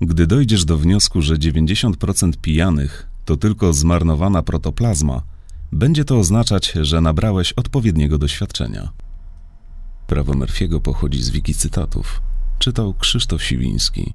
Gdy dojdziesz do wniosku, że 90% pijanych to tylko zmarnowana protoplazma, będzie to oznaczać, że nabrałeś odpowiedniego doświadczenia. Prawo Murphy'ego pochodzi z wiki cytatów. Czytał Krzysztof Siwiński.